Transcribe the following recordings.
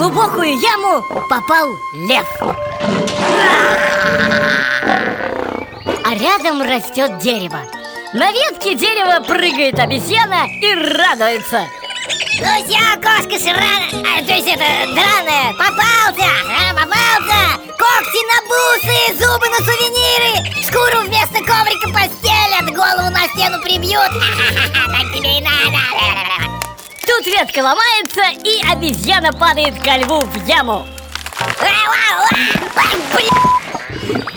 дереву попал лев. А рядом растет дерево. На ветке дерева прыгает обезьяна и радуется. Ну все, кошка сраная, а, то есть это драная, попался, а, попался. Когти на бусы, зубы на сувениры. Шкуру вместо коврика постелят, голову на стену прибьют. Так тебе и надо Тут ветка ломается и обезьяна падает ко льву в яму.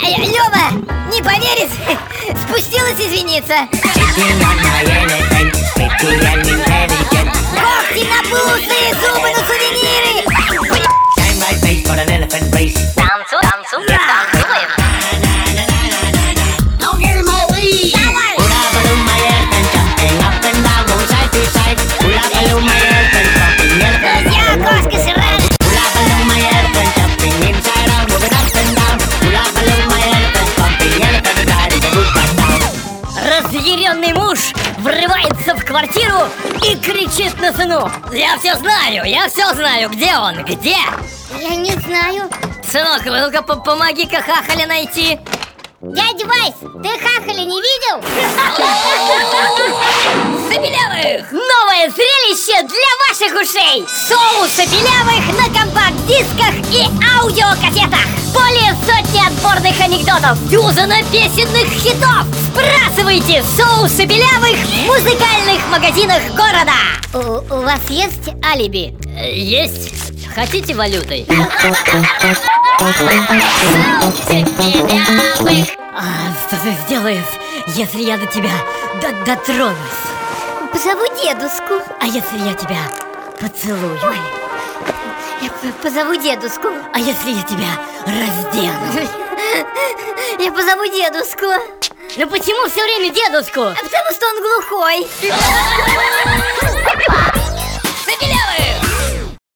Лёва, не поверишь, спустилась извиниться Когти на бусы, зубы на сувениры! Танцуй, танцуй, танцуем Разъяренный муж врывается в квартиру и кричит на сыну Я все знаю, я все знаю, где он, где? Я не знаю Сынок, ну-ка по- помоги-ка хахаля найти Дядя Вась, ты хахали не видел? Сапелявых! Новое зрелище для ваших ушей! Соус сапелявых на компакт-дисках и аудиокассетах! Более сотни отборных анекдотов, дюзана песенных хитов! Сбрасывайте соус сапелявых в музыкальных магазинах города! У, у вас есть алиби? Есть. Хотите валютой? А что ты сделаешь, если я до тебя д- дотронусь? Позову дедушку А если я тебя поцелую? Я п- позову дедушку А если я тебя раздену? Я позову дедушку Ну почему все время дедушку? А потому что он глухой